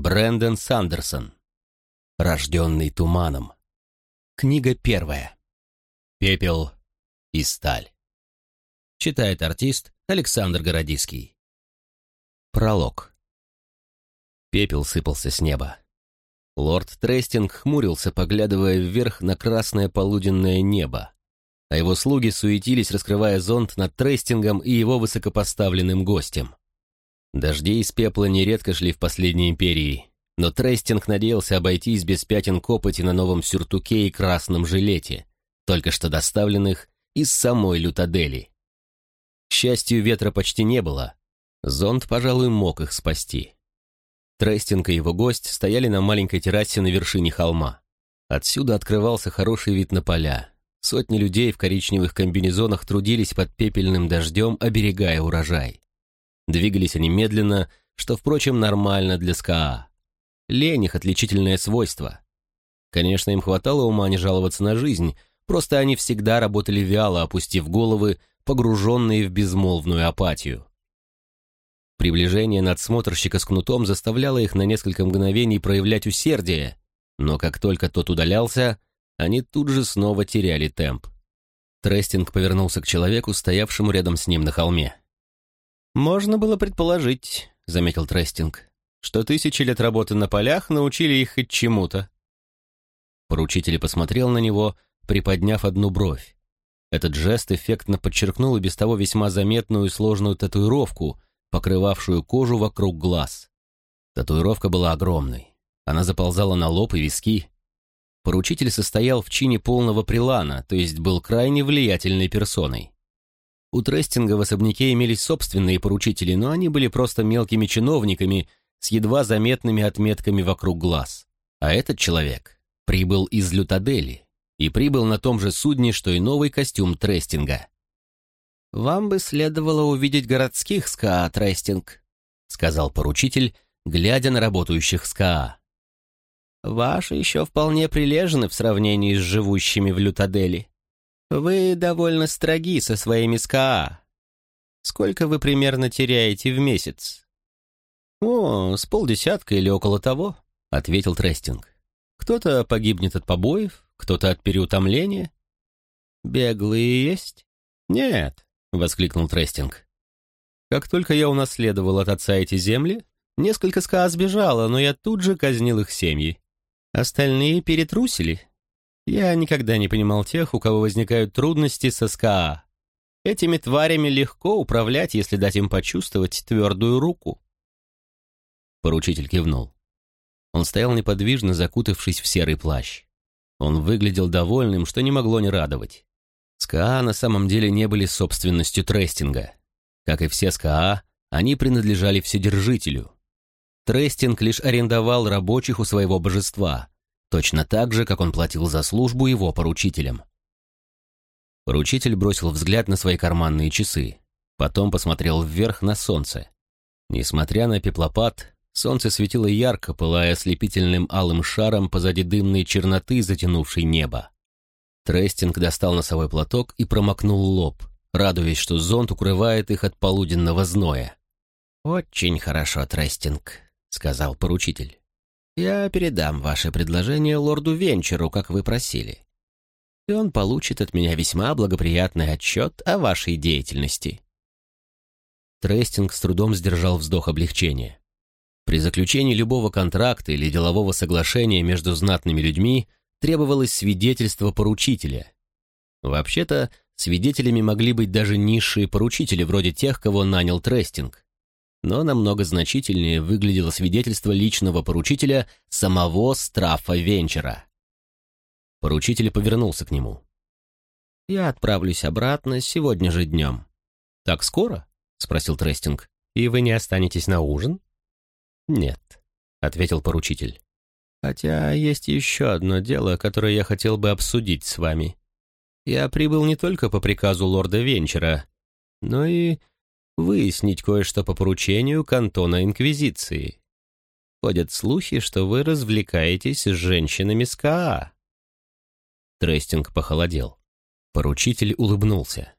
Брэндон Сандерсон. Рожденный туманом. Книга первая. Пепел и сталь. Читает артист Александр Городиский. Пролог. Пепел сыпался с неба. Лорд Трестинг хмурился, поглядывая вверх на красное полуденное небо, а его слуги суетились, раскрывая зонт над Трестингом и его высокопоставленным гостем. Дожди из пепла нередко шли в последней империи, но Трестинг надеялся обойтись без пятен копоти на новом сюртуке и красном жилете, только что доставленных из самой Лютадели. К счастью, ветра почти не было. Зонт, пожалуй, мог их спасти. Трестинг и его гость стояли на маленькой террасе на вершине холма. Отсюда открывался хороший вид на поля. Сотни людей в коричневых комбинезонах трудились под пепельным дождем, оберегая урожай. Двигались они медленно, что, впрочем, нормально для СКА. Лень их отличительное свойство. Конечно, им хватало ума не жаловаться на жизнь, просто они всегда работали вяло, опустив головы, погруженные в безмолвную апатию. Приближение надсмотрщика с кнутом заставляло их на несколько мгновений проявлять усердие, но как только тот удалялся, они тут же снова теряли темп. Трестинг повернулся к человеку, стоявшему рядом с ним на холме. «Можно было предположить», — заметил Трестинг, «что тысячи лет работы на полях научили их хоть чему-то». Поручитель посмотрел на него, приподняв одну бровь. Этот жест эффектно подчеркнул и без того весьма заметную и сложную татуировку, покрывавшую кожу вокруг глаз. Татуировка была огромной. Она заползала на лоб и виски. Поручитель состоял в чине полного прилана, то есть был крайне влиятельной персоной. У Трестинга в особняке имелись собственные поручители, но они были просто мелкими чиновниками с едва заметными отметками вокруг глаз. А этот человек прибыл из Лютадели и прибыл на том же судне, что и новый костюм Трестинга. «Вам бы следовало увидеть городских СКА, Трестинг», сказал поручитель, глядя на работающих скаа. «Ваши еще вполне прилежны в сравнении с живущими в Лютадели. Вы довольно строги со своими скаа. Сколько вы примерно теряете в месяц? О, с полдесятка или около того, ответил Трестинг. Кто-то погибнет от побоев, кто-то от переутомления. Беглые есть? Нет, воскликнул Трестинг. Как только я унаследовал от отца эти земли, несколько СКА сбежало, но я тут же казнил их семьи. Остальные перетрусили, я никогда не понимал тех, у кого возникают трудности со СКА. Этими тварями легко управлять, если дать им почувствовать твердую руку. Поручитель кивнул. Он стоял неподвижно, закутавшись в серый плащ. Он выглядел довольным, что не могло не радовать. Скаа на самом деле не были собственностью Трестинга. Как и все скаа, они принадлежали Вседержителю. Трестинг лишь арендовал рабочих у своего божества, точно так же, как он платил за службу его поручителям. Поручитель бросил взгляд на свои карманные часы, потом посмотрел вверх на солнце. Несмотря на пеплопад, солнце светило ярко, пылая ослепительным алым шаром позади дымной черноты, затянувшей небо. Трестинг достал носовой платок и промокнул лоб, радуясь, что зонт укрывает их от полуденного зноя. «Очень хорошо, Трестинг», — сказал поручитель. Я передам ваше предложение лорду Венчеру, как вы просили. И он получит от меня весьма благоприятный отчет о вашей деятельности». Трестинг с трудом сдержал вздох облегчения. При заключении любого контракта или делового соглашения между знатными людьми требовалось свидетельство поручителя. Вообще-то, свидетелями могли быть даже низшие поручители, вроде тех, кого нанял Трестинг но намного значительнее выглядело свидетельство личного поручителя самого Страфа Венчера. Поручитель повернулся к нему. «Я отправлюсь обратно сегодня же днем». «Так скоро?» — спросил Трестинг. «И вы не останетесь на ужин?» «Нет», — ответил поручитель. «Хотя есть еще одно дело, которое я хотел бы обсудить с вами. Я прибыл не только по приказу лорда Венчера, но и выяснить кое-что по поручению кантона Инквизиции. Ходят слухи, что вы развлекаетесь с женщинами с КАА. Трестинг похолодел. Поручитель улыбнулся.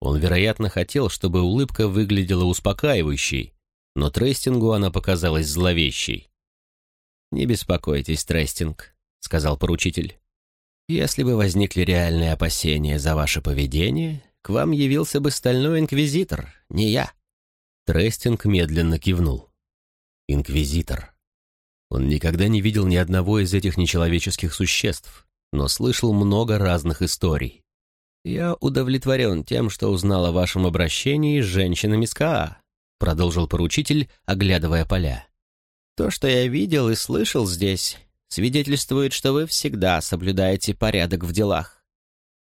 Он, вероятно, хотел, чтобы улыбка выглядела успокаивающей, но Трестингу она показалась зловещей. «Не беспокойтесь, Трестинг», — сказал поручитель. «Если бы возникли реальные опасения за ваше поведение, к вам явился бы стальной инквизитор, не я». Трестинг медленно кивнул. «Инквизитор». Он никогда не видел ни одного из этих нечеловеческих существ, но слышал много разных историй. «Я удовлетворен тем, что узнал о вашем обращении с женщинами СКА», продолжил поручитель, оглядывая поля. «То, что я видел и слышал здесь, свидетельствует, что вы всегда соблюдаете порядок в делах.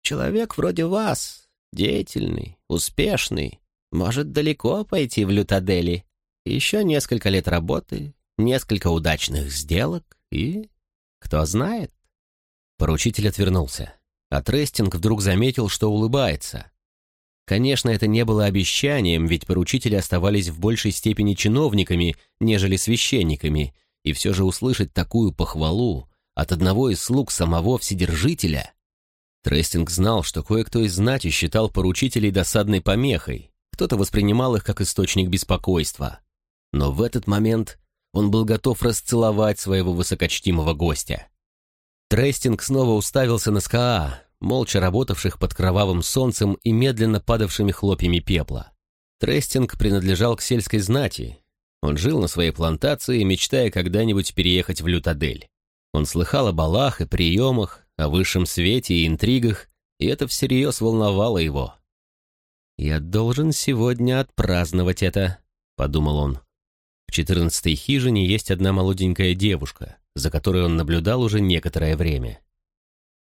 Человек вроде вас, деятельный, успешный, может далеко пойти в Лютадели. Еще несколько лет работы, несколько удачных сделок и... кто знает?» Поручитель отвернулся, а Трестинг вдруг заметил, что улыбается. Конечно, это не было обещанием, ведь поручители оставались в большей степени чиновниками, нежели священниками, и все же услышать такую похвалу от одного из слуг самого Вседержителя. Трестинг знал, что кое-кто из знати считал поручителей досадной помехой, кто-то воспринимал их как источник беспокойства. Но в этот момент он был готов расцеловать своего высокочтимого гостя. Трестинг снова уставился на СКА, молча работавших под кровавым солнцем и медленно падавшими хлопьями пепла. Трестинг принадлежал к сельской знати. Он жил на своей плантации, мечтая когда-нибудь переехать в Лютадель. Он слыхал о балах и приемах, о высшем свете и интригах, и это всерьез волновало его. «Я должен сегодня отпраздновать это», — подумал он. В четырнадцатой хижине есть одна молоденькая девушка, за которой он наблюдал уже некоторое время.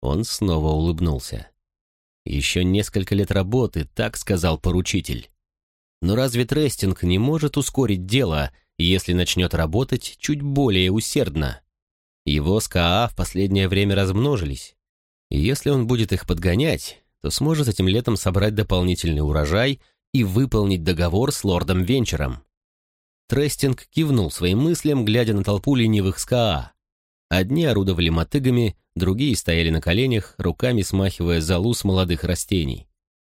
Он снова улыбнулся. «Еще несколько лет работы», — так сказал поручитель. Но разве Трестинг не может ускорить дело, если начнет работать чуть более усердно? Его скаа в последнее время размножились. И если он будет их подгонять, то сможет этим летом собрать дополнительный урожай и выполнить договор с лордом Венчером. Трестинг кивнул своим мыслям, глядя на толпу ленивых скаа. Одни орудовали мотыгами, другие стояли на коленях, руками смахивая золу с молодых растений.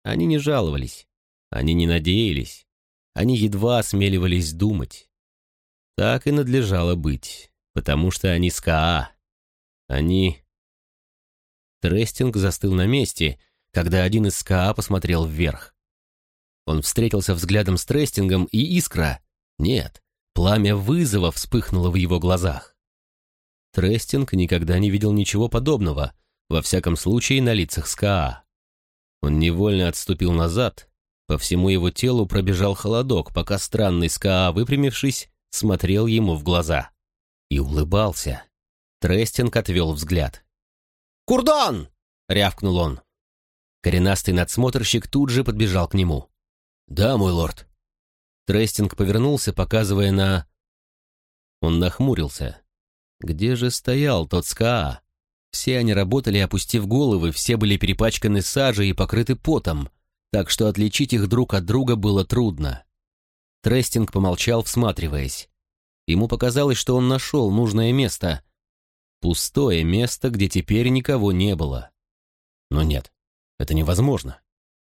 Они не жаловались, они не надеялись, они едва осмеливались думать. Так и надлежало быть, потому что они скаа. Они... Трестинг застыл на месте, когда один из скаа посмотрел вверх. Он встретился взглядом с Трестингом, и искра... Нет, пламя вызова вспыхнуло в его глазах. Трестинг никогда не видел ничего подобного, во всяком случае на лицах скаа. Он невольно отступил назад, по всему его телу пробежал холодок, пока странный скаа, выпрямившись, смотрел ему в глаза. И улыбался. Трестинг отвел взгляд. «Курдон!» — рявкнул он. Коренастый надсмотрщик тут же подбежал к нему. «Да, мой лорд». Трестинг повернулся, показывая на... Он нахмурился. Где же стоял тот СКА? Все они работали, опустив головы, все были перепачканы сажей и покрыты потом, так что отличить их друг от друга было трудно. Трестинг помолчал, всматриваясь. Ему показалось, что он нашел нужное место. Пустое место, где теперь никого не было. Но нет, это невозможно.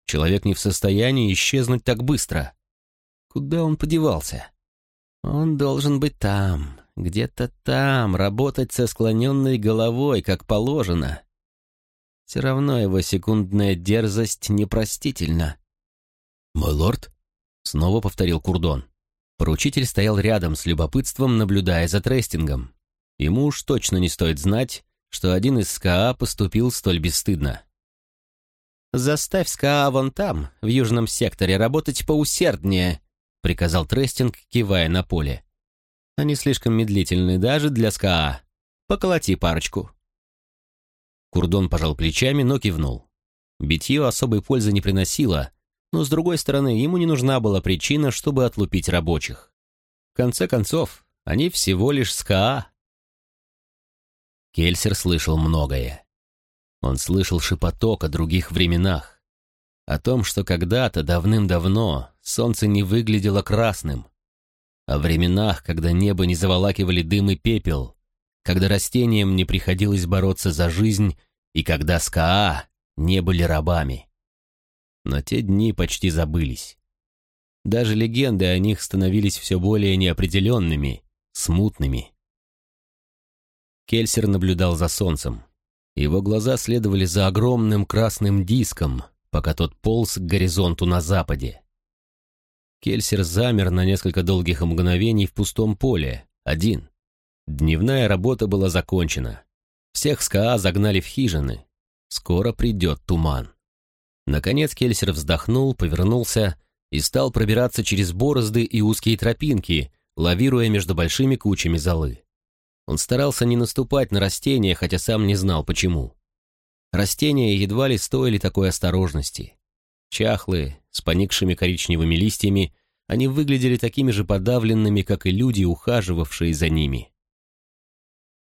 Человек не в состоянии исчезнуть так быстро. Куда он подевался? Он должен быть там, где-то там, работать со склоненной головой, как положено. Все равно его секундная дерзость непростительна. «Мой лорд?» — снова повторил Курдон. Поручитель стоял рядом с любопытством, наблюдая за трестингом. Ему уж точно не стоит знать, что один из скаа поступил столь бесстыдно. «Заставь скаа вон там, в южном секторе, работать поусерднее», — приказал Трестинг, кивая на поле. Они слишком медлительны даже для скаа. Поколоти парочку». Курдон пожал плечами, но кивнул. Битье особой пользы не приносило, но, с другой стороны, ему не нужна была причина, чтобы отлупить рабочих. В конце концов, они всего лишь СКА. Кельсер слышал многое. Он слышал шепоток о других временах, о том, что когда-то давным-давно солнце не выглядело красным, о временах, когда небо не заволакивали дым и пепел, когда растениям не приходилось бороться за жизнь и когда СКА не были рабами. Но те дни почти забылись. Даже легенды о них становились все более неопределенными, смутными. Кельсер наблюдал за солнцем. Его глаза следовали за огромным красным диском, пока тот полз к горизонту на западе. Кельсер замер на несколько долгих мгновений в пустом поле, один. Дневная работа была закончена. Всех СКА загнали в хижины. Скоро придет туман. Наконец Кельсер вздохнул, повернулся и стал пробираться через борозды и узкие тропинки, лавируя между большими кучами золы. Он старался не наступать на растения, хотя сам не знал почему. Растения едва ли стоили такой осторожности. Чахлые, с поникшими коричневыми листьями, они выглядели такими же подавленными, как и люди, ухаживавшие за ними.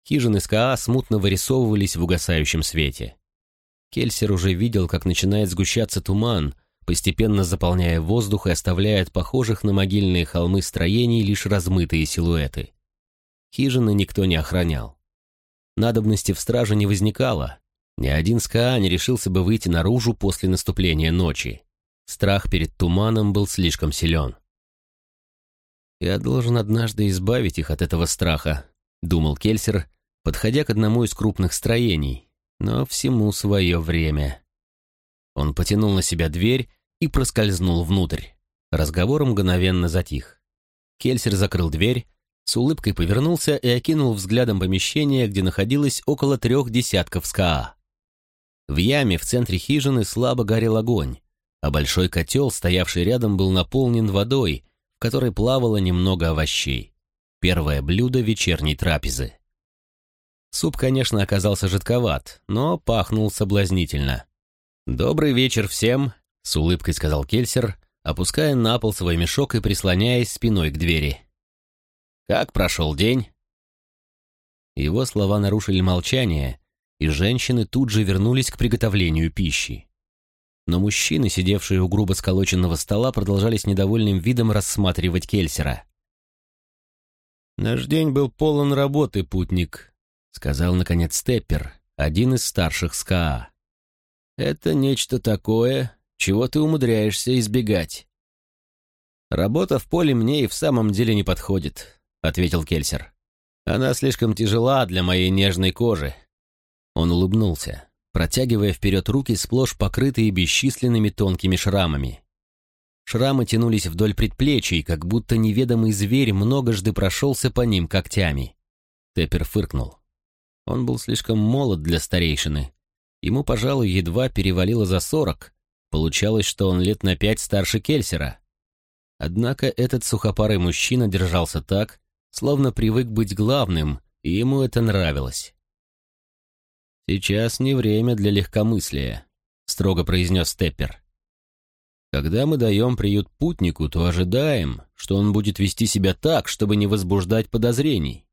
Хижины СКА смутно вырисовывались в угасающем свете. Кельсер уже видел, как начинает сгущаться туман, постепенно заполняя воздух и оставляя от похожих на могильные холмы строений лишь размытые силуэты. Хижины никто не охранял. Надобности в страже не возникало. Ни один СКА не решился бы выйти наружу после наступления ночи. Страх перед туманом был слишком силен. «Я должен однажды избавить их от этого страха», — думал Кельсер, подходя к одному из крупных строений, но всему свое время. Он потянул на себя дверь и проскользнул внутрь. Разговор мгновенно затих. Кельсер закрыл дверь, с улыбкой повернулся и окинул взглядом помещение, где находилось около трех десятков СКА. В яме в центре хижины слабо горел огонь, а большой котел, стоявший рядом, был наполнен водой, в которой плавало немного овощей. Первое блюдо вечерней трапезы. Суп, конечно, оказался жидковат, но пахнул соблазнительно. «Добрый вечер всем», — с улыбкой сказал Кельсер, опуская на пол свой мешок и прислоняясь спиной к двери. «Как прошел день?» Его слова нарушили молчание, и женщины тут же вернулись к приготовлению пищи. Но мужчины, сидевшие у грубо сколоченного стола, продолжали с недовольным видом рассматривать Кельсера. «Наш день был полон работы, путник», — сказал, наконец, Степпер, один из старших СКА. «Это нечто такое, чего ты умудряешься избегать». «Работа в поле мне и в самом деле не подходит. — ответил Кельсер. «Она слишком тяжела для моей нежной кожи». Он улыбнулся, протягивая вперед руки, сплошь покрытые бесчисленными тонкими шрамами. Шрамы тянулись вдоль предплечий, как будто неведомый зверь многожды прошелся по ним когтями. Теппер фыркнул. Он был слишком молод для старейшины. Ему, пожалуй, едва перевалило за сорок. Получалось, что он лет на пять старше Кельсера. Однако этот сухопарый мужчина держался так, словно привык быть главным, и ему это нравилось. «Сейчас не время для легкомыслия», — строго произнес Степпер. «Когда мы даем приют путнику, то ожидаем, что он будет вести себя так, чтобы не возбуждать подозрений.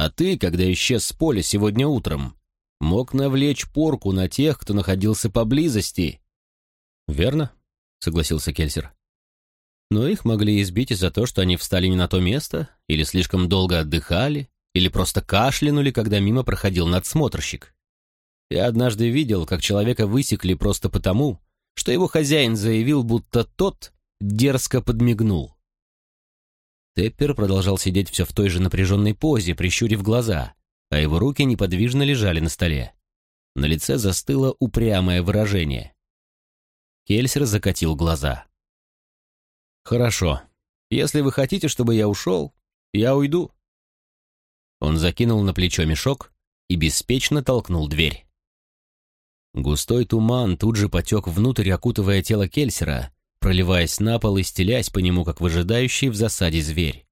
А ты, когда исчез с поля сегодня утром, мог навлечь порку на тех, кто находился поблизости». «Верно», — согласился Кельсер но их могли избить из-за того, что они встали не на то место, или слишком долго отдыхали, или просто кашлянули, когда мимо проходил надсмотрщик. Я однажды видел, как человека высекли просто потому, что его хозяин заявил, будто тот дерзко подмигнул. Теппер продолжал сидеть все в той же напряженной позе, прищурив глаза, а его руки неподвижно лежали на столе. На лице застыло упрямое выражение. Кельсер закатил глаза. «Хорошо. Если вы хотите, чтобы я ушел, я уйду». Он закинул на плечо мешок и беспечно толкнул дверь. Густой туман тут же потек внутрь, окутывая тело Кельсера, проливаясь на пол и стелясь по нему, как выжидающий в засаде зверь.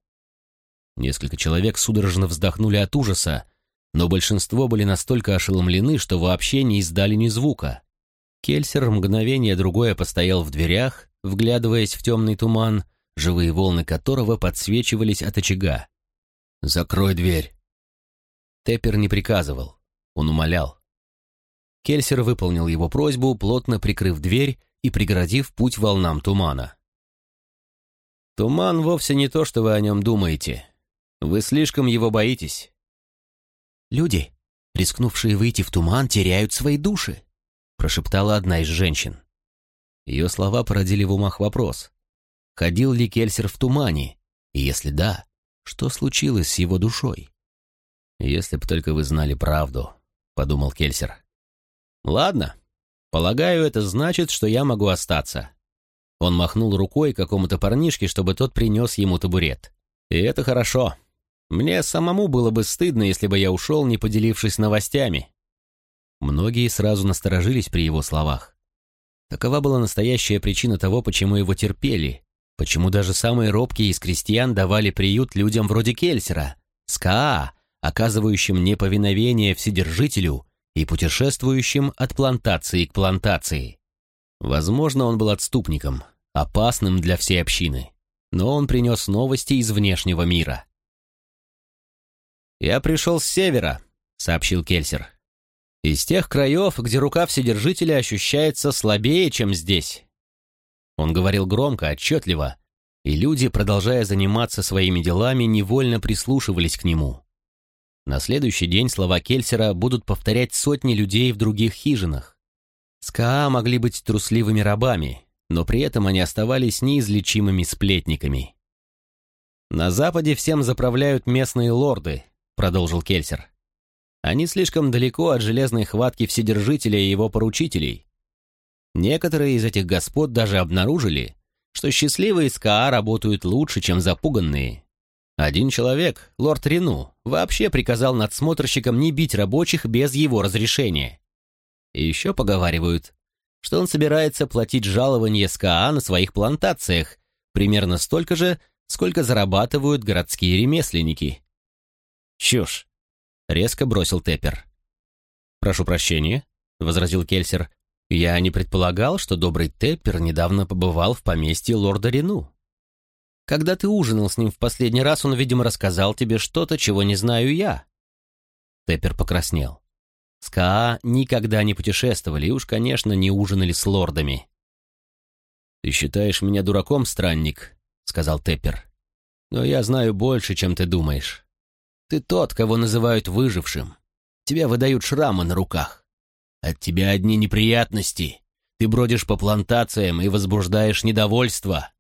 Несколько человек судорожно вздохнули от ужаса, но большинство были настолько ошеломлены, что вообще не издали ни звука. Кельсер мгновение другое постоял в дверях, вглядываясь в темный туман, живые волны которого подсвечивались от очага. «Закрой дверь!» Теппер не приказывал, он умолял. Кельсер выполнил его просьбу, плотно прикрыв дверь и преградив путь волнам тумана. «Туман вовсе не то, что вы о нем думаете. Вы слишком его боитесь». «Люди, рискнувшие выйти в туман, теряют свои души», прошептала одна из женщин. Ее слова породили в умах вопрос. Ходил ли Кельсер в тумане? И если да, что случилось с его душой? «Если б только вы знали правду», — подумал Кельсер. «Ладно. Полагаю, это значит, что я могу остаться». Он махнул рукой какому-то парнишке, чтобы тот принес ему табурет. «И это хорошо. Мне самому было бы стыдно, если бы я ушел, не поделившись новостями». Многие сразу насторожились при его словах. Такова была настоящая причина того, почему его терпели, почему даже самые робкие из крестьян давали приют людям вроде Кельсера, СКА, оказывающим неповиновение Вседержителю и путешествующим от плантации к плантации. Возможно, он был отступником, опасным для всей общины, но он принес новости из внешнего мира. «Я пришел с севера», — сообщил Кельсер. «Из тех краев, где рука Вседержителя ощущается слабее, чем здесь». Он говорил громко, отчетливо, и люди, продолжая заниматься своими делами, невольно прислушивались к нему. На следующий день слова Кельсера будут повторять сотни людей в других хижинах. СКА могли быть трусливыми рабами, но при этом они оставались неизлечимыми сплетниками. «На Западе всем заправляют местные лорды», — продолжил Кельсер. «Они слишком далеко от железной хватки Вседержителя и его поручителей. Некоторые из этих господ даже обнаружили, что счастливые СКА работают лучше, чем запуганные, один человек, лорд Рену, вообще приказал надсмотрщикам не бить рабочих без его разрешения. И еще поговаривают, что он собирается платить жалование СКА на своих плантациях, примерно столько же, сколько зарабатывают городские ремесленники. «Чушь!» — резко бросил Теппер. «Прошу прощения», — возразил Кельсер. «Я не предполагал, что добрый Теппер недавно побывал в поместье лорда Рену. Когда ты ужинал с ним в последний раз, он, видимо, рассказал тебе что-то, чего не знаю я». Теппер покраснел. С Каа никогда не путешествовали и уж, конечно, не ужинали с лордами. «Ты считаешь меня дураком, странник?» — сказал Теппер. «Но я знаю больше, чем ты думаешь. Ты тот, кого называют выжившим. Тебя выдают шрамы на руках. От тебя одни неприятности. Ты бродишь по плантациям и возбуждаешь недовольство.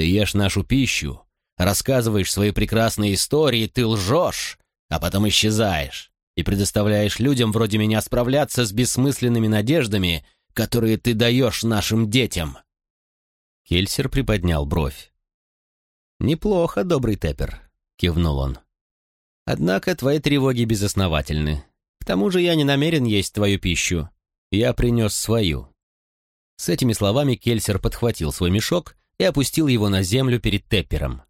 Ты ешь нашу пищу, рассказываешь свои прекрасные истории, ты лжешь, а потом исчезаешь и предоставляешь людям вроде меня справляться с бессмысленными надеждами, которые ты даешь нашим детям». Кельсер приподнял бровь. «Неплохо, добрый Теппер», — кивнул он. «Однако твои тревоги безосновательны. К тому же я не намерен есть твою пищу. Я принес свою». С этими словами Кельсер подхватил свой мешок и опустил его на землю перед Теппером.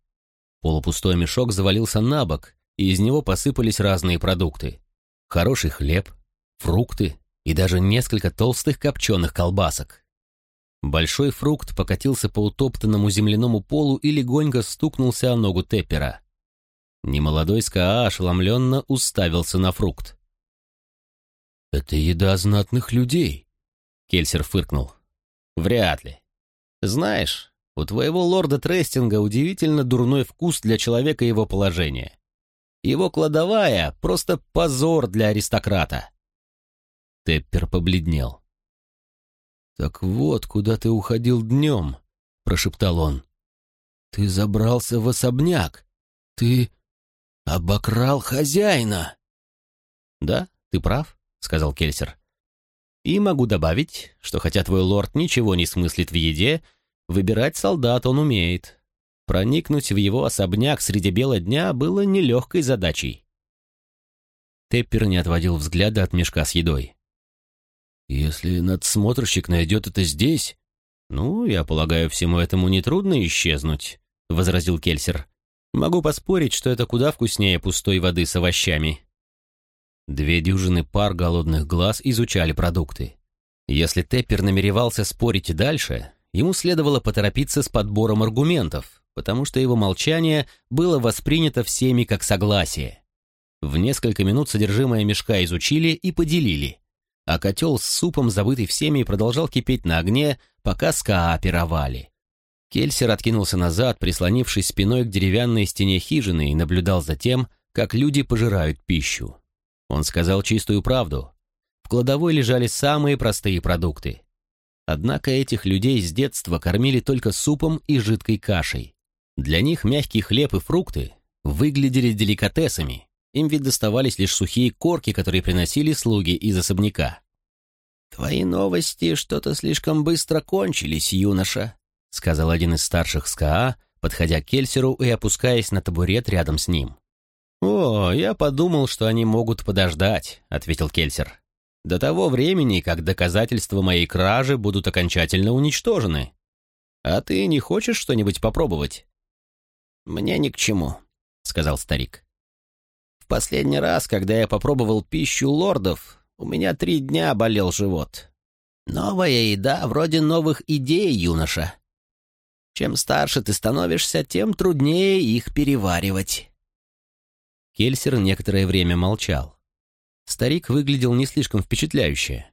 Полупустой мешок завалился на бок, и из него посыпались разные продукты. Хороший хлеб, фрукты и даже несколько толстых копченых колбасок. Большой фрукт покатился по утоптанному земляному полу и легонько стукнулся о ногу Теппера. Немолодой Скаа ошеломленно уставился на фрукт. «Это еда знатных людей», — Кельсер фыркнул. «Вряд ли. Знаешь, у твоего лорда Трестинга удивительно дурной вкус для человека его положения. Его кладовая — просто позор для аристократа. Теппер побледнел. «Так вот, куда ты уходил днем», — прошептал он. «Ты забрался в особняк. Ты обокрал хозяина». «Да, ты прав», — сказал Кельсер. «И могу добавить, что хотя твой лорд ничего не смыслит в еде, — Выбирать солдат он умеет. Проникнуть в его особняк среди бела дня было нелегкой задачей. Теппер не отводил взгляда от мешка с едой. «Если надсмотрщик найдет это здесь...» «Ну, я полагаю, всему этому нетрудно исчезнуть», — возразил Кельсер. «Могу поспорить, что это куда вкуснее пустой воды с овощами». Две дюжины пар голодных глаз изучали продукты. Если Теппер намеревался спорить дальше, ему следовало поторопиться с подбором аргументов, потому что его молчание было воспринято всеми как согласие. В несколько минут содержимое мешка изучили и поделили, а котел с супом, забытый всеми, продолжал кипеть на огне, пока скооперовали. Кельсер откинулся назад, прислонившись спиной к деревянной стене хижины и наблюдал за тем, как люди пожирают пищу. Он сказал чистую правду. В кладовой лежали самые простые продукты. Однако этих людей с детства кормили только супом и жидкой кашей. Для них мягкий хлеб и фрукты выглядели деликатесами, им ведь доставались лишь сухие корки, которые приносили слуги из особняка. «Твои новости что-то слишком быстро кончились, юноша», — сказал один из старших СКА, подходя к Кельсеру и опускаясь на табурет рядом с ним. «О, я подумал, что они могут подождать», — ответил Кельсер. «До того времени, как доказательства моей кражи будут окончательно уничтожены. А ты не хочешь что-нибудь попробовать?» «Мне ни к чему», — сказал старик. «В последний раз, когда я попробовал пищу лордов, у меня три дня болел живот. Новая еда вроде новых идей, юноша. Чем старше ты становишься, тем труднее их переваривать». Кельсер некоторое время молчал. Старик выглядел не слишком впечатляюще.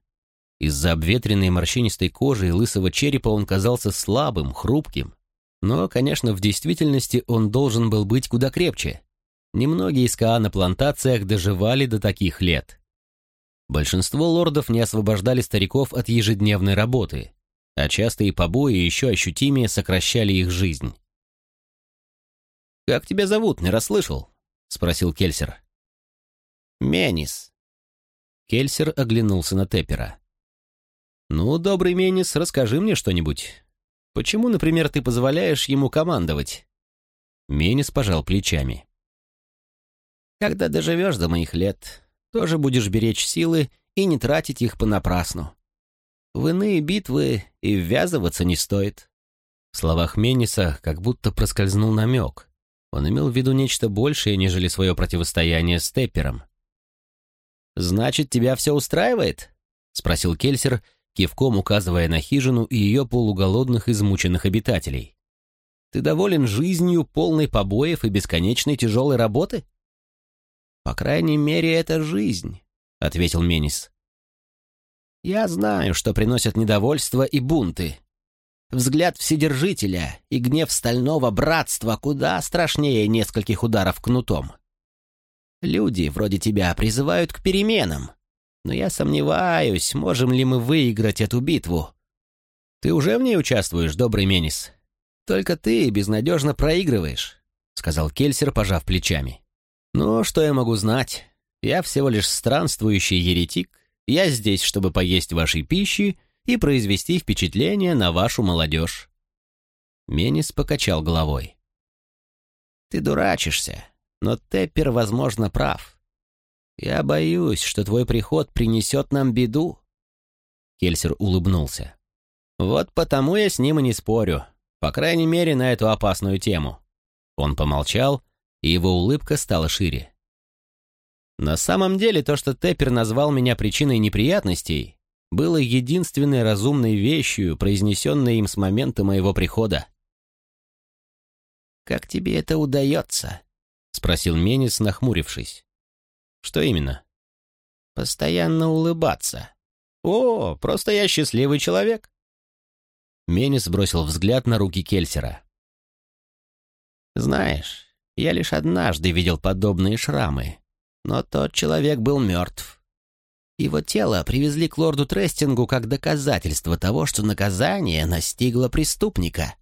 Из-за обветренной морщинистой кожи и лысого черепа он казался слабым, хрупким. Но, конечно, в действительности он должен был быть куда крепче. Немногие из КА на плантациях доживали до таких лет. Большинство лордов не освобождали стариков от ежедневной работы, а частые побои еще ощутимее сокращали их жизнь. «Как тебя зовут, не расслышал?» — спросил Кельсер. «Менис». Кельсер оглянулся на Теппера. «Ну, добрый Менис, расскажи мне что-нибудь. Почему, например, ты позволяешь ему командовать?» Менис пожал плечами. «Когда доживешь до моих лет, тоже будешь беречь силы и не тратить их понапрасну. В иные битвы и ввязываться не стоит». В словах Мениса как будто проскользнул намек. Он имел в виду нечто большее, нежели свое противостояние с Теппером. «Значит, тебя все устраивает?» — спросил Кельсер, кивком указывая на хижину и ее полуголодных измученных обитателей. «Ты доволен жизнью, полной побоев и бесконечной тяжелой работы?» «По крайней мере, это жизнь», — ответил Менис. «Я знаю, что приносят недовольство и бунты, Взгляд Вседержителя и гнев Стального Братства куда страшнее нескольких ударов кнутом. Люди вроде тебя призывают к переменам, но я сомневаюсь, можем ли мы выиграть эту битву. Ты уже в ней участвуешь, добрый Менис? Только ты безнадежно проигрываешь, сказал Кельсер, пожав плечами. Ну, что я могу знать? Я всего лишь странствующий еретик. Я здесь, чтобы поесть вашей пищи и произвести впечатление на вашу молодежь». Менис покачал головой. «Ты дурачишься, но Теппер, возможно, прав. Я боюсь, что твой приход принесет нам беду». Кельсер улыбнулся. «Вот потому я с ним и не спорю, по крайней мере, на эту опасную тему». Он помолчал, и его улыбка стала шире. «На самом деле, то, что Теппер назвал меня причиной неприятностей, было единственной разумной вещью, произнесенной им с момента моего прихода. «Как тебе это удается?» — спросил Менис, нахмурившись. «Что именно?» «Постоянно улыбаться». «О, просто я счастливый человек». Менис бросил взгляд на руки Кельсера. «Знаешь, я лишь однажды видел подобные шрамы, но тот человек был мертв. Его тело привезли к лорду Трестингу как доказательство того, что наказание настигло преступника.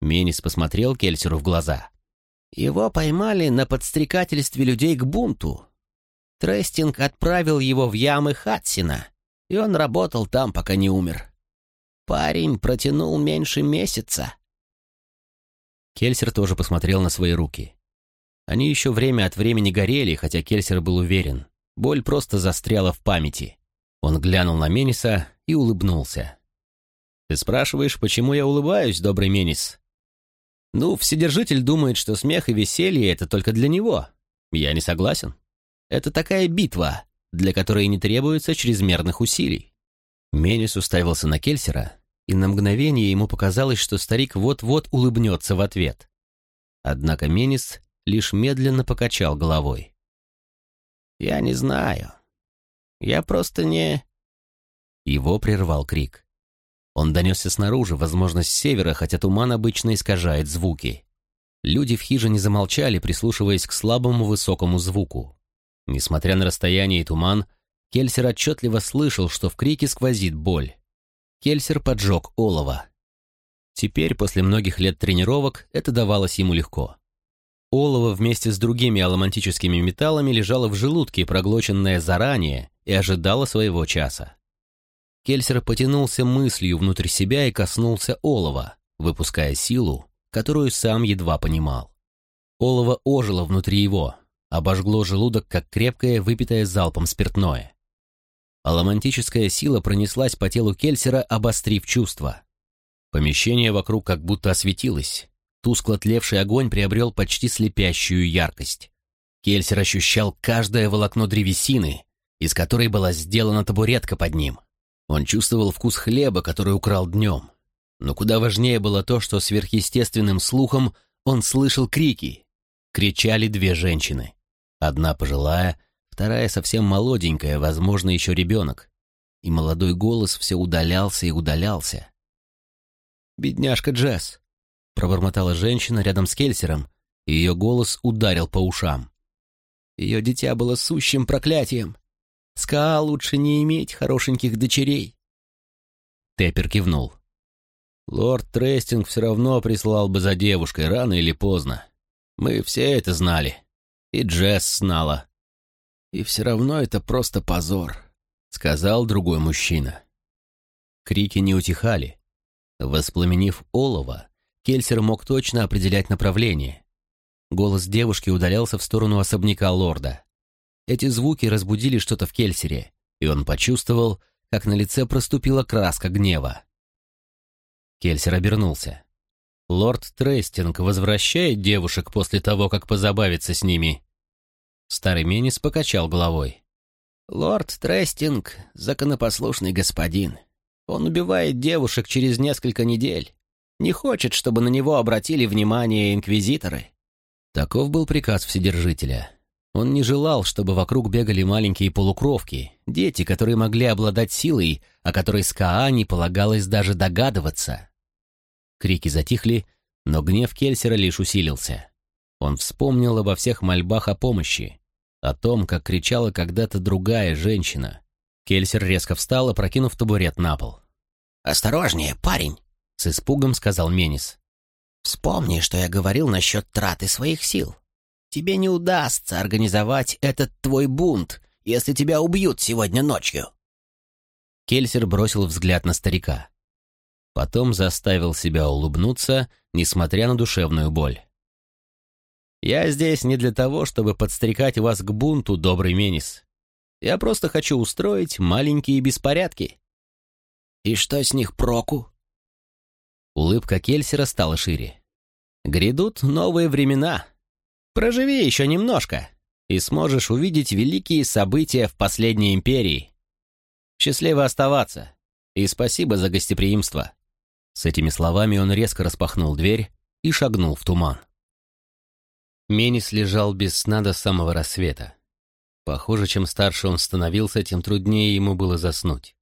Менис посмотрел Кельсеру в глаза. Его поймали на подстрекательстве людей к бунту. Трестинг отправил его в ямы Хатсина, и он работал там, пока не умер. Парень протянул меньше месяца. Кельсер тоже посмотрел на свои руки. Они еще время от времени горели, хотя Кельсер был уверен, Боль просто застряла в памяти. Он глянул на Мениса и улыбнулся. «Ты спрашиваешь, почему я улыбаюсь, добрый Менис?» «Ну, Вседержитель думает, что смех и веселье — это только для него. Я не согласен. Это такая битва, для которой не требуется чрезмерных усилий». Менис уставился на Кельсера, и на мгновение ему показалось, что старик вот-вот улыбнется в ответ. Однако Менис лишь медленно покачал головой. Я не знаю. Я просто не...» Его прервал крик. Он донесся снаружи, возможно, с севера, хотя туман обычно искажает звуки. Люди в хижине замолчали, прислушиваясь к слабому высокому звуку. Несмотря на расстояние и туман, Кельсер отчетливо слышал, что в крике сквозит боль. Кельсер поджег олово. Теперь, после многих лет тренировок, это давалось ему легко. Олово вместе с другими аломантическими металлами лежало в желудке, проглоченное заранее, и ожидало своего часа. Кельсер потянулся мыслью внутрь себя и коснулся олова, выпуская силу, которую сам едва понимал. Олово ожило внутри его, обожгло желудок, как крепкое, выпитое залпом спиртное. Аломантическая сила пронеслась по телу Кельсера, обострив чувства. Помещение вокруг как будто осветилось. Тускло тлевший огонь приобрел почти слепящую яркость. Кельсер ощущал каждое волокно древесины, из которой была сделана табуретка под ним. Он чувствовал вкус хлеба, который украл днем. Но куда важнее было то, что сверхъестественным слухом он слышал крики. Кричали две женщины. Одна пожилая, вторая совсем молоденькая, возможно, еще ребенок. И молодой голос все удалялся и удалялся. «Бедняжка Джесс!» — пробормотала женщина рядом с Кельсером, и ее голос ударил по ушам. Ее дитя было сущим проклятием. Ска лучше не иметь хорошеньких дочерей. Теппер кивнул. Лорд Трестинг все равно прислал бы за девушкой рано или поздно. Мы все это знали. И Джесс знала. И все равно это просто позор, сказал другой мужчина. Крики не утихали. Воспламенив олово, Кельсер мог точно определять направление. Голос девушки удалялся в сторону особняка лорда. Эти звуки разбудили что-то в Кельсере, и он почувствовал, как на лице проступила краска гнева. Кельсер обернулся. Лорд Трестинг возвращает девушек после того, как позабавится с ними. Старый Менис покачал головой. Лорд Трестинг — законопослушный господин. Он убивает девушек через несколько недель. Не хочет, чтобы на него обратили внимание инквизиторы. Таков был приказ Вседержителя. Он не желал, чтобы вокруг бегали маленькие полукровки, дети, которые могли обладать силой, о которой Скаа не полагалось даже догадываться. Крики затихли, но гнев Кельсера лишь усилился. Он вспомнил обо всех мольбах о помощи, о том, как кричала когда-то другая женщина. Кельсер резко встал, опрокинув табурет на пол. «Осторожнее, парень!» — с испугом сказал Менис. «Вспомни, что я говорил насчет траты своих сил. Тебе не удастся организовать этот твой бунт, если тебя убьют сегодня ночью». Кельсер бросил взгляд на старика. Потом заставил себя улыбнуться, несмотря на душевную боль. «Я здесь не для того, чтобы подстрекать вас к бунту, добрый Менис. Я просто хочу устроить маленькие беспорядки». «И что с них проку?» Улыбка Кельсера стала шире. «Грядут новые времена. Проживи еще немножко, и сможешь увидеть великие события в последней империи. Счастливо оставаться, и спасибо за гостеприимство». С этими словами он резко распахнул дверь и шагнул в туман. Менис лежал без сна до самого рассвета. Похоже, чем старше он становился, тем труднее ему было заснуть.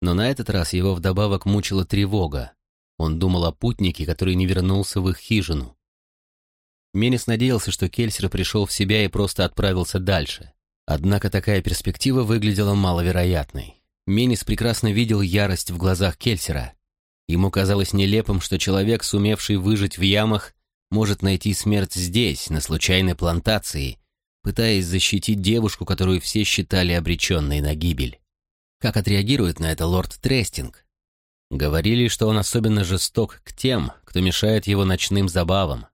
Но на этот раз его вдобавок мучила тревога. Он думал о путнике, который не вернулся в их хижину. Менис надеялся, что Кельсер пришел в себя и просто отправился дальше. Однако такая перспектива выглядела маловероятной. Менис прекрасно видел ярость в глазах Кельсера. Ему казалось нелепым, что человек, сумевший выжить в ямах, может найти смерть здесь, на случайной плантации, пытаясь защитить девушку, которую все считали обреченной на гибель. Как отреагирует на это лорд Трестинг? Говорили, что он особенно жесток к тем, кто мешает его ночным забавам.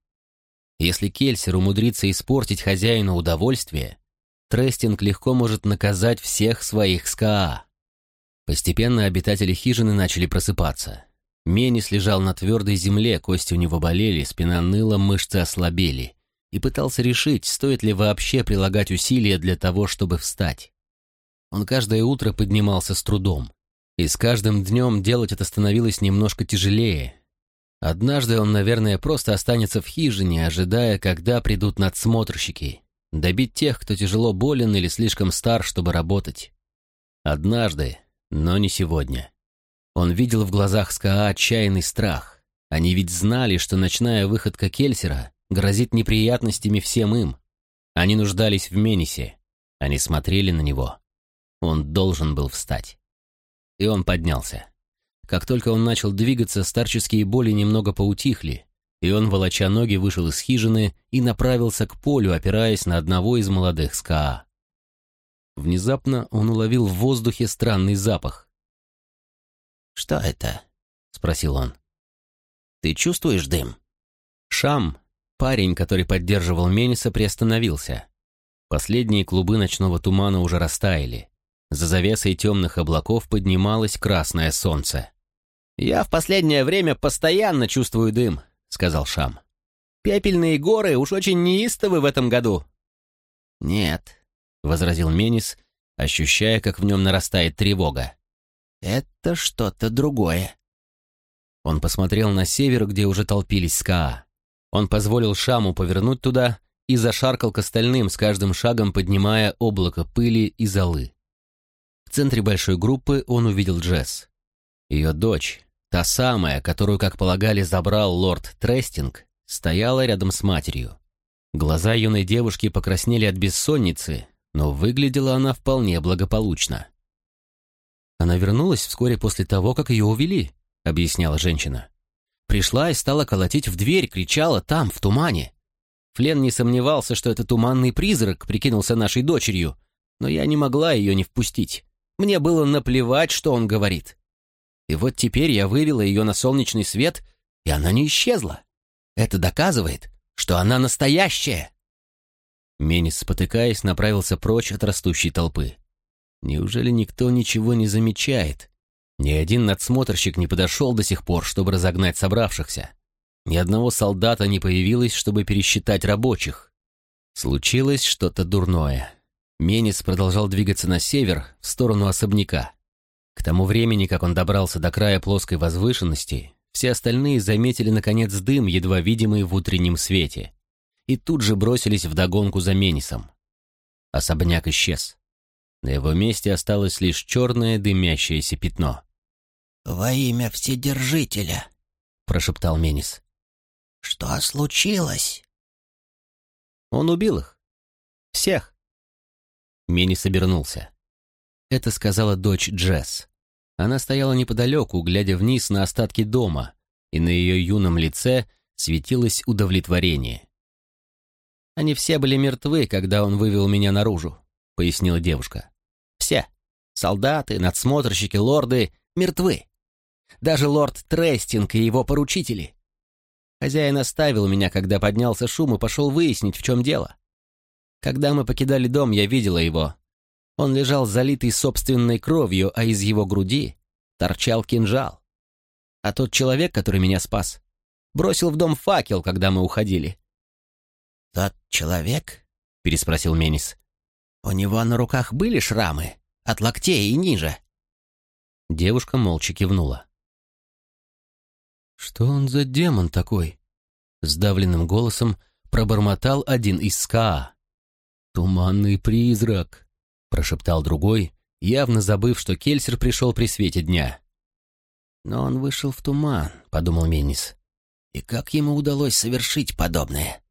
Если Кельсер умудрится испортить хозяину удовольствие, Трестинг легко может наказать всех своих СКА. Постепенно обитатели хижины начали просыпаться. Менис лежал на твердой земле, кости у него болели, спина ныла, мышцы ослабели. И пытался решить, стоит ли вообще прилагать усилия для того, чтобы встать. Он каждое утро поднимался с трудом. И с каждым днем делать это становилось немножко тяжелее. Однажды он, наверное, просто останется в хижине, ожидая, когда придут надсмотрщики. Добить тех, кто тяжело болен или слишком стар, чтобы работать. Однажды, но не сегодня. Он видел в глазах Скаа отчаянный страх. Они ведь знали, что ночная выходка Кельсера грозит неприятностями всем им. Они нуждались в Менисе. Они смотрели на него. Он должен был встать. И он поднялся. Как только он начал двигаться, старческие боли немного поутихли, и он, волоча ноги, вышел из хижины и направился к полю, опираясь на одного из молодых СКА. Внезапно он уловил в воздухе странный запах. «Что это?» — спросил он. «Ты чувствуешь дым?» Шам, парень, который поддерживал Мениса, приостановился. Последние клубы ночного тумана уже растаяли. За завесой темных облаков поднималось красное солнце. «Я в последнее время постоянно чувствую дым», — сказал Шам. «Пепельные горы уж очень неистовы в этом году». «Нет», — возразил Менис, ощущая, как в нем нарастает тревога. «Это что-то другое». Он посмотрел на север, где уже толпились СКА. Он позволил Шаму повернуть туда и зашаркал к остальным, с каждым шагом поднимая облако пыли и золы. В центре большой группы он увидел Джесс. Ее дочь, Та самая, которую, как полагали, забрал лорд Трестинг, стояла рядом с матерью. Глаза юной девушки покраснели от бессонницы, но выглядела она вполне благополучно. «Она вернулась вскоре после того, как ее увели», — объясняла женщина. «Пришла и стала колотить в дверь, кричала там, в тумане. Флен не сомневался, что это туманный призрак прикинулся нашей дочерью, но я не могла ее не впустить. Мне было наплевать, что он говорит. И вот теперь я вывела ее на солнечный свет, и она не исчезла. Это доказывает, что она настоящая. Менис, спотыкаясь, направился прочь от растущей толпы. Неужели никто ничего не замечает? Ни один надсмотрщик не подошел до сих пор, чтобы разогнать собравшихся. Ни одного солдата не появилось, чтобы пересчитать рабочих. Случилось что-то дурное. Менис продолжал двигаться на север, в сторону особняка. К тому времени, как он добрался до края плоской возвышенности, все остальные заметили, наконец, дым, едва видимый в утреннем свете, и тут же бросились вдогонку за Менисом. Особняк исчез. На его месте осталось лишь черное дымящееся пятно. «Во имя Вседержителя», — прошептал Менис. «Что случилось?» «Он убил их. Всех». Менис обернулся. Это сказала дочь Джесс. Она стояла неподалеку, глядя вниз на остатки дома, и на ее юном лице светилось удовлетворение. «Они все были мертвы, когда он вывел меня наружу», — пояснила девушка. «Все. Солдаты, надсмотрщики, лорды мертвы. Даже лорд Трестинг и его поручители. Хозяин оставил меня, когда поднялся шум и пошел выяснить, в чем дело. Когда мы покидали дом, я видела его, он лежал залитый собственной кровью, а из его груди торчал кинжал. А тот человек, который меня спас, бросил в дом факел, когда мы уходили. «Тот человек?» — переспросил Менис. «У него на руках были шрамы, от локтей и ниже?» Девушка молча кивнула. «Что он за демон такой?» Сдавленным голосом пробормотал один из СКА. «Туманный призрак!» — прошептал другой, явно забыв, что Кельсер пришел при свете дня. «Но он вышел в туман», — подумал Меннис. «И как ему удалось совершить подобное?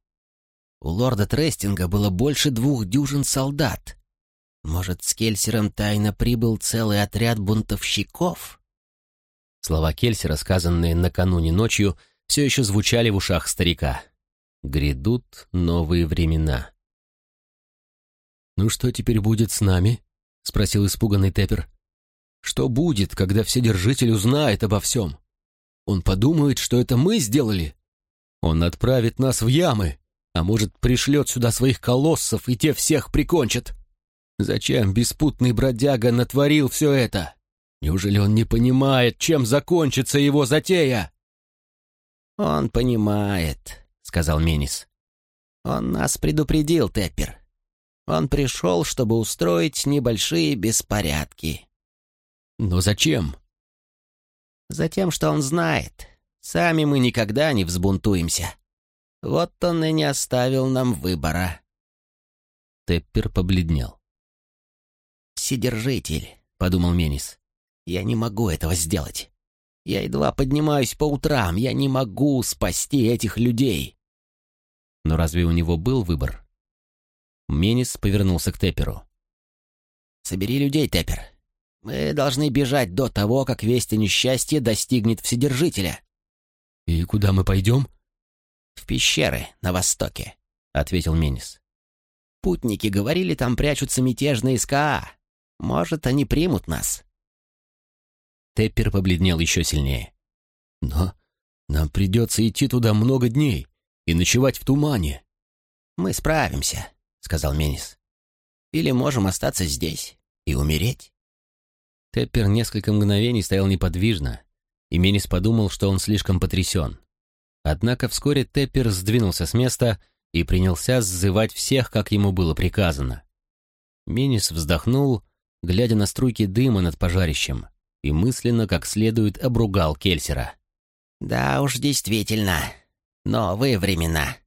У лорда Трестинга было больше двух дюжин солдат. Может, с Кельсером тайно прибыл целый отряд бунтовщиков?» Слова Кельсера, сказанные накануне ночью, все еще звучали в ушах старика. «Грядут новые времена». «Ну что теперь будет с нами?» — спросил испуганный Теппер. «Что будет, когда Вседержитель узнает обо всем? Он подумает, что это мы сделали? Он отправит нас в ямы, а может, пришлет сюда своих колоссов, и те всех прикончат. Зачем беспутный бродяга натворил все это? Неужели он не понимает, чем закончится его затея?» «Он понимает», — сказал Менис. «Он нас предупредил, Теппер. Он пришел, чтобы устроить небольшие беспорядки. Но зачем? Затем, что он знает. Сами мы никогда не взбунтуемся. Вот он и не оставил нам выбора. Теппер побледнел. «Вседержитель», — подумал Менис, — «я не могу этого сделать. Я едва поднимаюсь по утрам, я не могу спасти этих людей». Но разве у него был выбор? Менис повернулся к Тепперу. «Собери людей, Теппер. Мы должны бежать до того, как весть о несчастье достигнет Вседержителя». «И куда мы пойдем?» в пещеры на востоке», — ответил Менис. «Путники говорили, там прячутся мятежные СКА. Может, они примут нас». Теппер побледнел еще сильнее. «Но нам придется идти туда много дней и ночевать в тумане». «Мы справимся», — сказал Менис. «Или можем остаться здесь и умереть». Теппер несколько мгновений стоял неподвижно, и Менис подумал, что он слишком потрясен. Однако вскоре Теппер сдвинулся с места и принялся сзывать всех, как ему было приказано. Менис вздохнул, глядя на струйки дыма над пожарищем, и мысленно как следует обругал Кельсера. «Да уж, действительно, новые времена»,